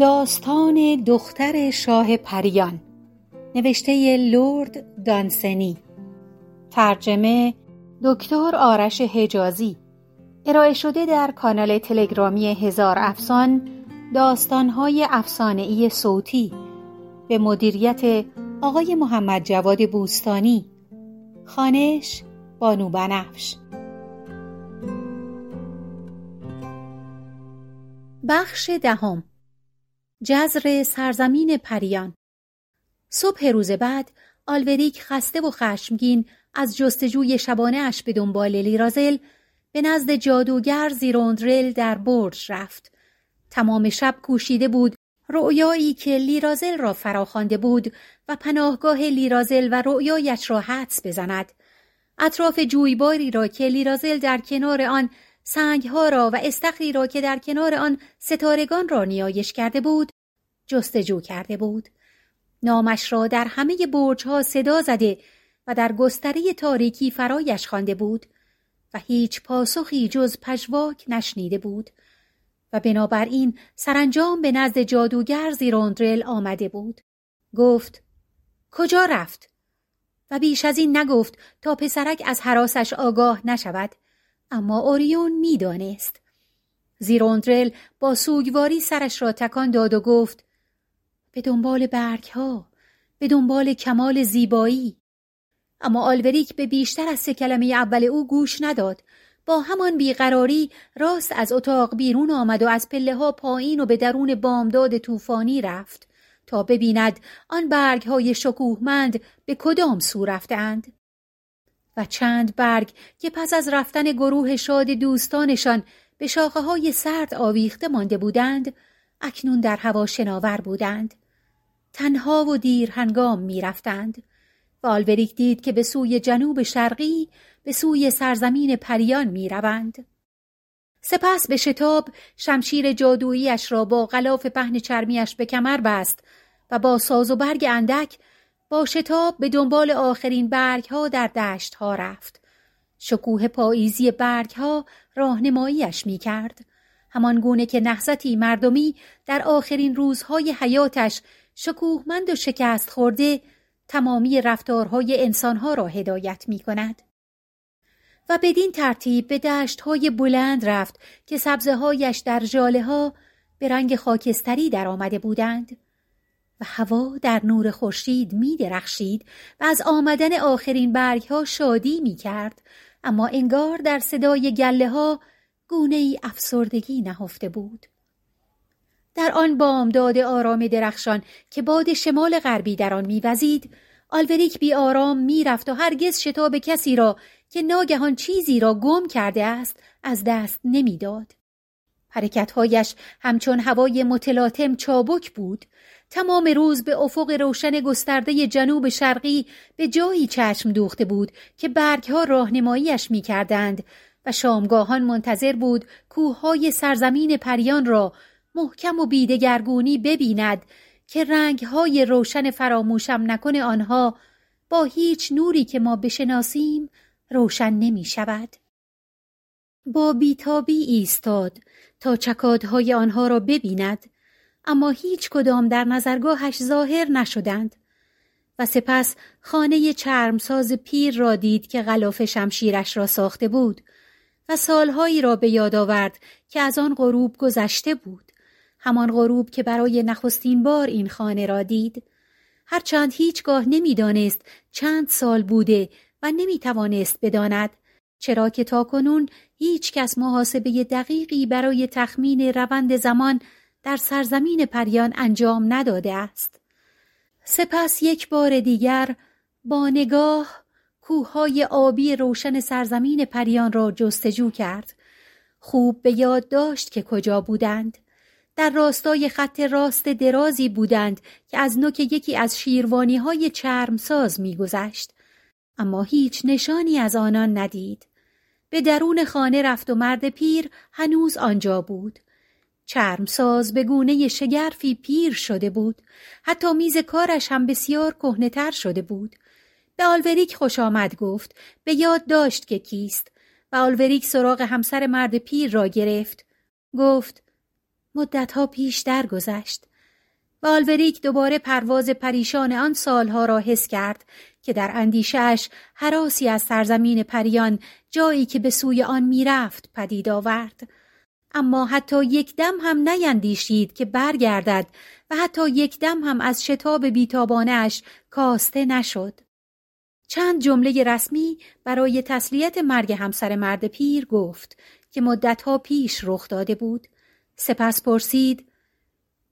داستان دختر شاه پریان نوشته لرد دانسنی. ترجمه دکتر آرش حجازی. ارائه شده در کانال تلگرامی هزار افسان داستانهای افسانهای صوتی. به مدیریت آقای محمد جواد بوستانی. خانش بانو بنفش. بخش دهم. جزر سرزمین پریان. صبح روز بعد آلوریک خسته و خشمگین از جستجوی شبانه اش به دنبال لیرازل به نزد جادوگر زیروندرل در برج رفت. تمام شب کوشیده بود رؤیایی که لیرازل را فراخوانده بود و پناهگاه لیرازل و رؤیایش را حدس بزند. اطراف جویباری را که لیرازل در کنار آن سنگها را و استخری را که در کنار آن ستارگان را نیایش کرده بود جستجو کرده بود. نامش را در همه برجها صدا زده و در گستره تاریکی فرایش خوانده بود و هیچ پاسخی جز پژواک نشنیده بود و بنابراین سرانجام به نزد جادوگر زیروندرل آمده بود. گفت کجا رفت؟ و بیش از این نگفت تا پسرک از حراسش آگاه نشود. اما اوریون می‌دانست. زیروندرل با سوگواری سرش را تکان داد و گفت به دنبال برگ ها به دنبال کمال زیبایی. اما آلوریک به بیشتر از سه کلمه اول او گوش نداد. با همان بیقراری راست از اتاق بیرون آمد و از پله ها پایین و به درون بامداد طوفانی رفت تا ببیند آن برگ های شکوهمند به کدام سو رفتند. و چند برگ که پس از رفتن گروه شاد دوستانشان به شاخه های سرد آویخته مانده بودند اکنون در هوا شناور بودند تنها و دیر هنگام می رفتند و آلبریک دید که به سوی جنوب شرقی به سوی سرزمین پریان می روند. سپس به شتاب شمشیر جادوییش را با غلاف پهن چرمیش به کمر بست و با ساز و برگ اندک با شتاب به دنبال آخرین برگ ها در دشت ها رفت. شکوه پاییزی برگ ها راهنماییش می کرد. همان گونه که نهضتی مردمی در آخرین روزهای حیاتش شکوهمند و شکست خورده تمامی رفتارهای انسانها را هدایت می کند. و بدین ترتیب به دشتهای بلند رفت که سبزههایش در جاله ها به رنگ خاکستری در آمده بودند و هوا در نور خورشید می درخشید و از آمدن آخرین برگ ها شادی می کرد اما انگار در صدای گله ها گونه ای افسردگی نهفته بود. در آن بامداد آرام درخشان که باد شمال غربی در آن میوزید آلوریک بی آرام می‌رفت و هرگز شتاب کسی را که ناگهان چیزی را گم کرده است از دست نمی‌داد. حرکتهایش همچون هوای متلاطم چابک بود تمام روز به افق روشن گسترده جنوب شرقی به جایی چشم دوخته بود که برگها راهنماییش می‌کردند و شامگاهان منتظر بود کوههای سرزمین پریان را محکم و بیدگرگونی ببیند که رنگهای روشن فراموشم نکنه آنها با هیچ نوری که ما بشناسیم روشن نمی شود. با بیتابی ایستاد تا چکادهای آنها را ببیند اما هیچ کدام در نظرگاهش ظاهر نشدند و سپس خانه چرمساز پیر را دید که غلاف شمشیرش را ساخته بود و سالهایی را به یاد آورد که از آن غروب گذشته بود. همان غروب که برای نخستین بار این خانه را دید. هرچند هیچگاه نمی‌دانست چند سال بوده و نمی‌توانست بداند چرا که تاکنون هیچ کس محاسبه دقیقی برای تخمین روند زمان در سرزمین پریان انجام نداده است. سپس یک بار دیگر با نگاه کوههای آبی روشن سرزمین پریان را جستجو کرد. خوب به یاد داشت که کجا بودند. در راستای خط راست درازی بودند که از نوک یکی از شیروانی های چرمساز میگذشت. اما هیچ نشانی از آنان ندید. به درون خانه رفت و مرد پیر هنوز آنجا بود. چرمساز به گونه شگرفی پیر شده بود. حتی میز کارش هم بسیار کهنهتر شده بود. به آلوریک خوش آمد گفت. به یاد داشت که کیست. و آلوریک سراغ همسر مرد پیر را گرفت. گفت مدتها پیش درگذشت و آلوریک دوباره پرواز پریشان آن سالها را حس کرد که در اندیشش حراسی از سرزمین پریان جایی که به سوی آن می‌رفت پدید آورد. اما حتی یک دم هم نیندیشید که برگردد و حتی یک دم هم از شتاب بیتابانش کاسته نشد. چند جمله رسمی برای تسلیت مرگ همسر مرد پیر گفت که مدتها پیش رخ داده بود. سپس پرسید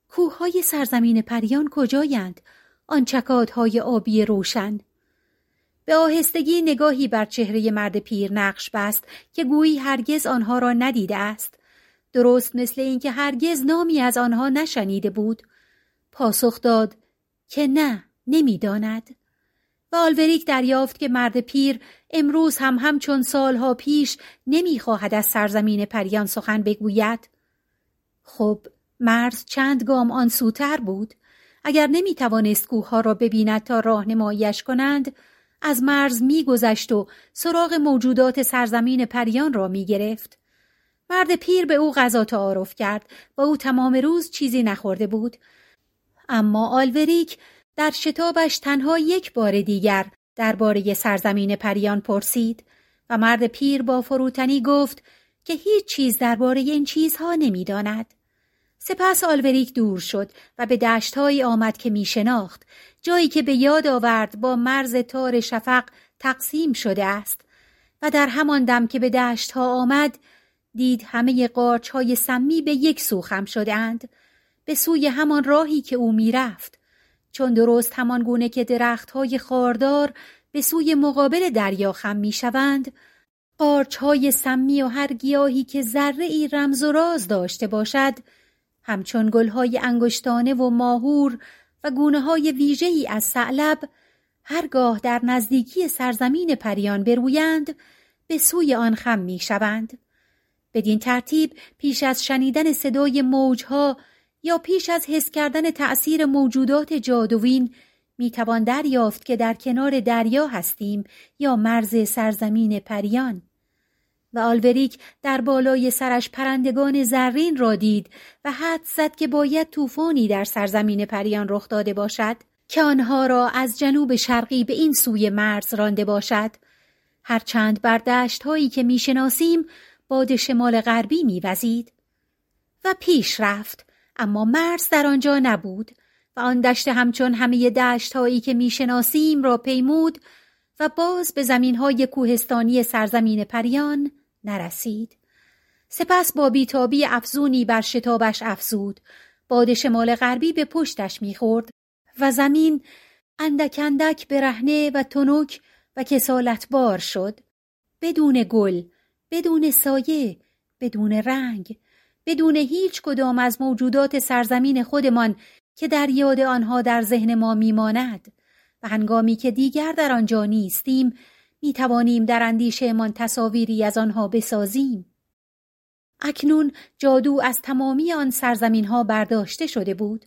کوههای سرزمین پریان کجایند؟ آن چکادهای آبی روشن. به آهستگی نگاهی بر چهره مرد پیر نقش بست که گویی هرگز آنها را ندیده است. درست مثل اینکه هرگز نامی از آنها نشنیده بود. پاسخ داد که نه نمی‌داند. و آلوریک دریافت که مرد پیر امروز هم همچون سالها پیش نمی‌خواهد از سرزمین پریان سخن بگوید. خب مرز چند گام آن سوتر بود. اگر نمی توانست کوه را ببیند تا راهنماییش کنند از مرز میگذشت و سراغ موجودات سرزمین پریان را می گرفت. مرد پیر به او غذا تعارف کرد و او تمام روز چیزی نخورده بود اما آلوریک در شتابش تنها یک بار دیگر درباره سرزمین پریان پرسید و مرد پیر با فروتنی گفت که هیچ چیز درباره این چیزها نمی‌داند. سپس آلوریک دور شد و به دشتهایی آمد که می شناخت جایی که به یاد آورد با مرز تار شفق تقسیم شده است. و در همان دم که به دشتها آمد دید همه قارچ های سمی به یک سو خم شدهاند به سوی همان راهی که او می‌رفت. چون درست همان گونه که درخت های خاردار به سوی مقابل دریا خم می‌شوند قارچ های سمی و هر گیاهی که ذره ای رمز و راز داشته باشد همچون گلهای انگشتانه و ماهور و گونه های از سعلب هرگاه در نزدیکی سرزمین پریان برویند به سوی آن خم می شوند. بدین ترتیب پیش از شنیدن صدای موجها یا پیش از حس کردن تأثیر موجودات جادوین می توان دریافت که در کنار دریا هستیم یا مرز سرزمین پریان. و آلوریک در بالای سرش پرندگان زرین را دید و حد زد که باید طوفانی در سرزمین پریان رخ داده باشد که آنها را از جنوب شرقی به این سوی مرز رانده باشد. هرچند بر دشت هایی که می‌شناسیم باد شمال غربی میوزید و پیش رفت. اما مرز در آنجا نبود و آن دشت همچون همه دشت هایی که می‌شناسیم را پیمود و باز به زمین های کوهستانی سرزمین پریان نرسید. سپس با بیتابی افزونی بر شتابش افزود. باد شمال غربی به پشتش می‌خورد و زمین اندک اندک برهنه و تنک و کسالتبار شد. بدون گل، بدون سایه، بدون رنگ، بدون هیچ کدام از موجودات سرزمین خودمان که در یاد آنها در ذهن ما میماند و هنگامی که دیگر در آنجا نیستیم می توانیم در اندیشهمان تصاویری از آنها بسازیم. اکنون جادو از تمامی آن سرزمین ها برداشته شده بود.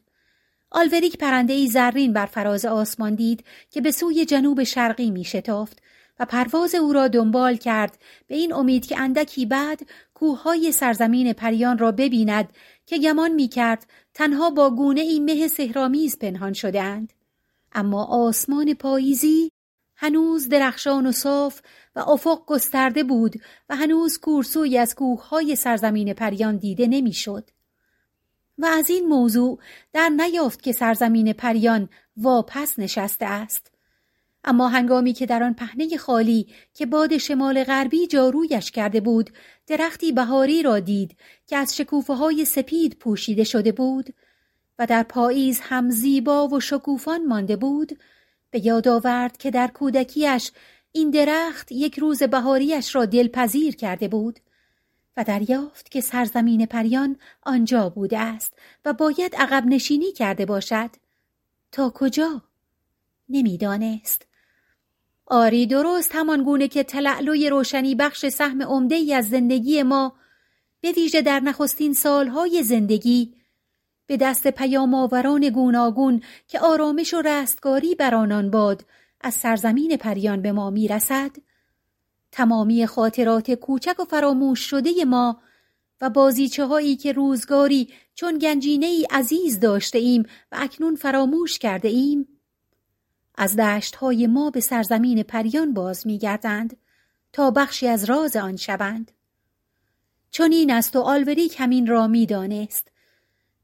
آلوریک پرنده ای زرین بر فراز آسمان دید که به سوی جنوب شرقی می شتافت و پرواز او را دنبال کرد به این امید که اندکی بعد کوههای سرزمین پریان را ببیند که گمان می کرد تنها با گونه ای مه سهرامیز پنهان شدهاند. اما آسمان پاییزی هنوز درخشان و صاف و افق گسترده بود و هنوز کورسوی از کوههای سرزمین پریان دیده نمی‌شد. و از این موضوع در نیافت که سرزمین پریان واپس نشسته است. اما هنگامی که در آن پهنه خالی که باد شمال غربی جارویش کرده بود درختی بهاری را دید که از شکوفه های سپید پوشیده شده بود و در پاییز هم زیبا و شکوفان مانده بود به یاد آورد که در کودکیش این درخت یک روز بهاریش را دلپذیر کرده بود و دریافت که سرزمین پریان آنجا بوده است و باید عقب نشینی کرده باشد. تا کجا؟ نمی‌دانست. آری درست همان گونه که تلعلوی روشنی بخش سهم عمده ای از زندگی ما به ویژه در نخستین سالهای زندگی به دست پیام آوران گوناگون که آرامش و رستگاری بر آنان باد از سرزمین پریان به ما می‌رسد تمامی خاطرات کوچک و فراموش شده ما و بازیچه هایی که روزگاری چون گنجینه ای عزیز داشته ایم و اکنون فراموش کرده ایم؟ از دشت های ما به سرزمین پریان باز می گردند تا بخشی از راز آن شوند. چون این است و آلوریک همین را می دانست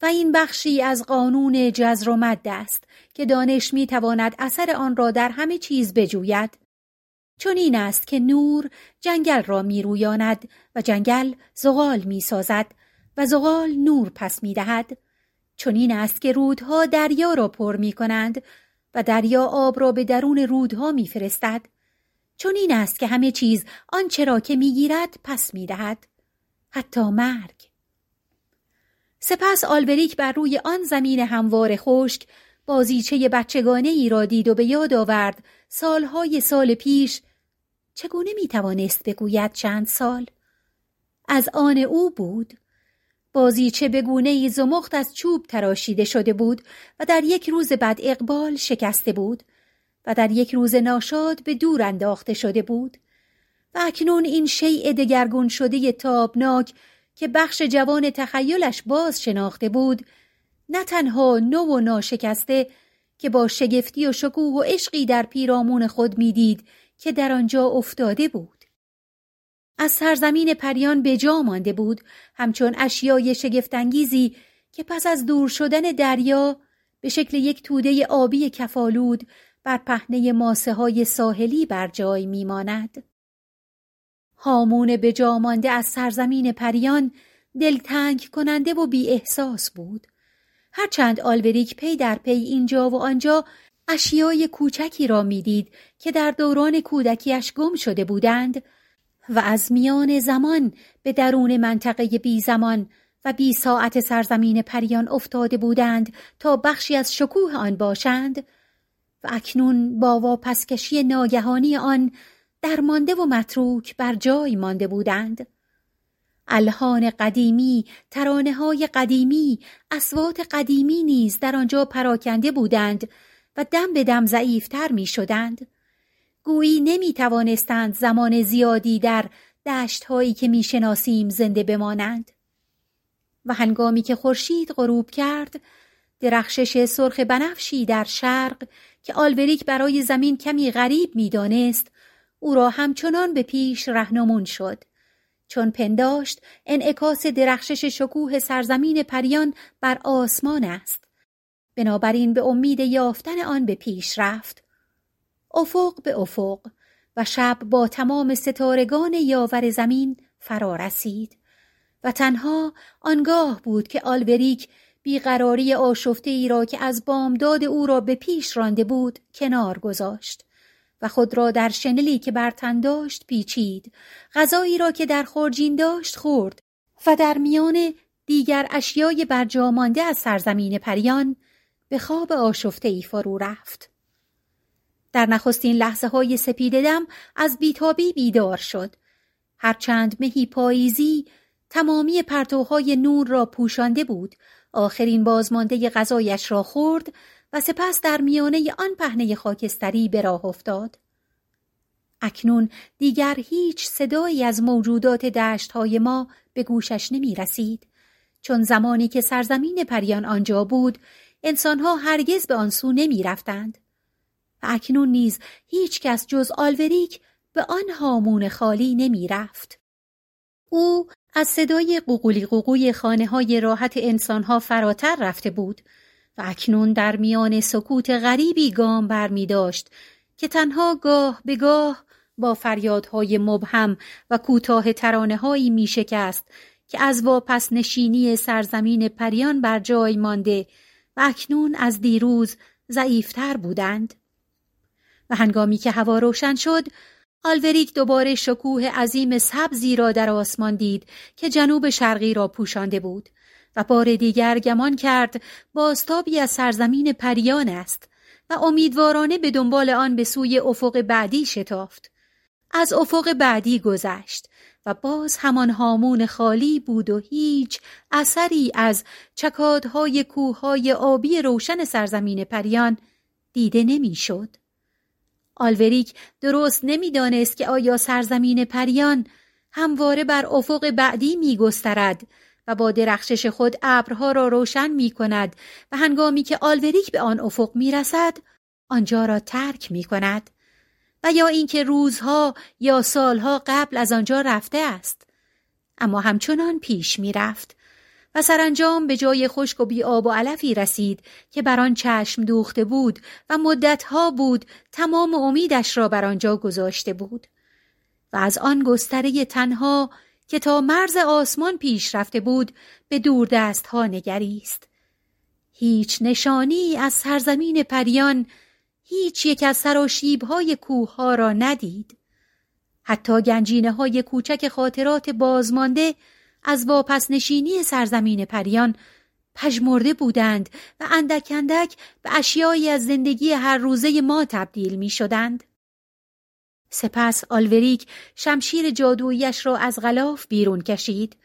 و این بخشی از قانون جزر و مد است که دانش می تواند اثر آن را در همه چیز بجوید. چون این است که نور جنگل را می رویاند و جنگل زغال می سازد و زغال نور پس می دهد. چون این است که رودها دریا را پر می کنند و دریا آب را به درون رودها می فرستد. چون این است که همه چیز آنچه را که می گیرد پس می دهد. حتی مرگ. سپس آلبریک بر روی آن زمین هموار خشک بازیچه بچگانه ای را دید و به یاد آورد سالهای سال پیش چگونه می توانست بگوید چند سال؟ از آن او بود بازیچه به گونه زمخت از چوب تراشیده شده بود و در یک روز بعد اقبال شکسته بود و در یک روز ناشاد به دور انداخته شده بود و اکنون این شیء دگرگون شده تابناک که بخش جوان تخیلش باز شناخته بود نه تنها نو و ناشکسته که با شگفتی و شکوه و عشقی در پیرامون خود می‌دید که در آنجا افتاده بود از سرزمین پریان به جا مانده بود همچون اشیای شگفتانگیزی که پس از دور شدن دریا به شکل یک توده آبی کفالود بر پهنه ماسه های ساحلی بر جای میماند. هامون به جا مانده از سرزمین پریان دلتنگ کننده و بی احساس بود. هرچند آلبریک پی در پی اینجا و آنجا اشیای کوچکی را می‌دید که در دوران کودکیش گم شده بودند و از میان زمان به درون منطقه بی زمان و بی ساعت سرزمین پریان افتاده بودند تا بخشی از شکوه آن باشند و اکنون با واپسکشی ناگهانی آن درمانده و متروک بر جای مانده بودند الهان قدیمی، ترانه های قدیمی، اسوات قدیمی نیز در آنجا پراکنده بودند و دم به دم ضعیفتر می شدند. گویی نمی توانستند زمان زیادی در دشت هایی که می شناسیم زنده بمانند. و هنگامی که خورشید غروب کرد، درخشش سرخ بنفشی در شرق که آلبریک برای زمین کمی غریب می‌دانست او را همچنان به پیش رهنمون شد. چون پنداشت انعکاس درخشش شکوه سرزمین پریان بر آسمان است. بنابراین به امید یافتن آن به پیش رفت. افق به افق و شب با تمام ستارگان یاور زمین فرا رسید و تنها آنگاه بود که آلبریک بیقراری آشفته ای را که از بامداد او را به پیش رانده بود کنار گذاشت. و خود را در شنلی که بر تن داشت پیچید. غذایی را که در خورجین داشت خورد و در میان دیگر اشیای برجامانده از سرزمین پریان به خواب آشفته ای فرو رفت. در نخستین لحظه های سپیددم از بیتابی بیدار شد. هرچند مهی پاییزی تمامی پرتوهای نور را پوشانده بود. آخرین بازمانده غذایش را خورد و سپس در میانه آن پهنه خاکستری به راه افتاد. اکنون دیگر هیچ صدایی از موجودات دشت های ما به گوشش نمی رسید. چون زمانی که سرزمین پریان آنجا بود، انسانها هرگز به آن سو نمی رفتند. و اکنون نیز هیچ کس جز آلوریک به آن هامون خالی نمی رفت. او از صدای قوقولی قوقوی خانه های راحت انسانها فراتر رفته بود و اکنون در میان سکوت غریبی گام بر می داشت که تنها گاه به گاه با فریادهای مبهم و کوتاه ترانه هایی می شکست که از واپس نشینی سرزمین پریان بر جای مانده و اکنون از دیروز ضعیفتر بودند. و هنگامی که هوا روشن شد آلوریک دوباره شکوه عظیم سبزی را در آسمان دید که جنوب شرقی را پوشانده بود و بار دیگر گمان کرد باستابی از سرزمین پریان است و امیدوارانه به دنبال آن به سوی افق بعدی شتافت. از افق بعدی گذشت و باز همان هامون خالی بود و هیچ اثری از چکادهای کوههای آبی روشن سرزمین پریان دیده نمی‌شد. آلوریک درست نمی‌دانست که آیا سرزمین پریان همواره بر افق بعدی می گسترد و با درخشش خود ابرها را روشن می کند و هنگامی که آلوریک به آن افق می رسد آنجا را ترک می کند و یا اینکه روزها یا سالها قبل از آنجا رفته است. اما همچنان پیش می رفت و سرانجام به جای خشک و بی آب و علفی رسید که بر آن چشم دوخته بود و مدتها بود تمام امیدش را بر آنجا گذاشته بود. و از آن گستره تنها که تا مرز آسمان پیش رفته بود به دور دست ها نگریست هیچ نشانی از سرزمین پریان هیچ یک از سراشیب های کوه ها را ندید حتی گنجینه های کوچک خاطرات بازمانده از واپس نشینی سرزمین پریان پژمرده بودند و اندک اندک به اشیایی از زندگی هر روزه ما تبدیل می شدند. سپس آلوریک شمشیر جادویش را از غلاف بیرون کشید.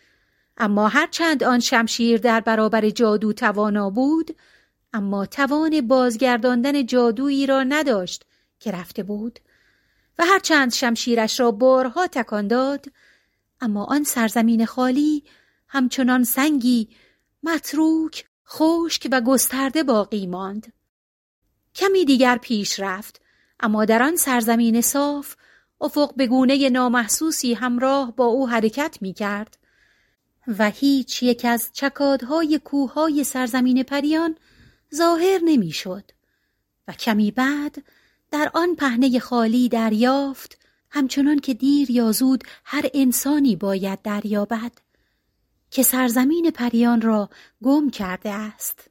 اما هرچند آن شمشیر در برابر جادو توانا بود اما توان بازگرداندن جادویی را نداشت که رفته بود. و هرچند شمشیرش را بارها تکان داد اما آن سرزمین خالی همچنان سنگی متروک خشک و گسترده باقی ماند. کمی دیگر پیش رفت. اما در آن سرزمین صاف افق به گونه نامحسوسی همراه با او حرکت می کرد و هیچ یک از چکادهای کوههای سرزمین پریان ظاهر نمی‌شد و کمی بعد در آن پهنه خالی دریافت همچنان که دیر یا زود هر انسانی باید دریابد که سرزمین پریان را گم کرده است.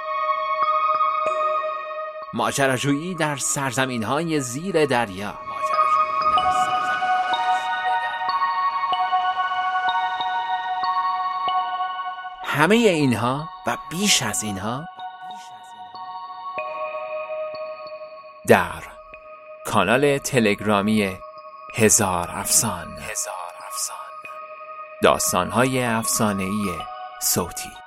ماجراجویی در سرزمین های زیر دریا. همه اینها و بیش از اینها در کانال تلگرامی هزار افسان. هزار افسان. داستانهای افسانهای صوتی.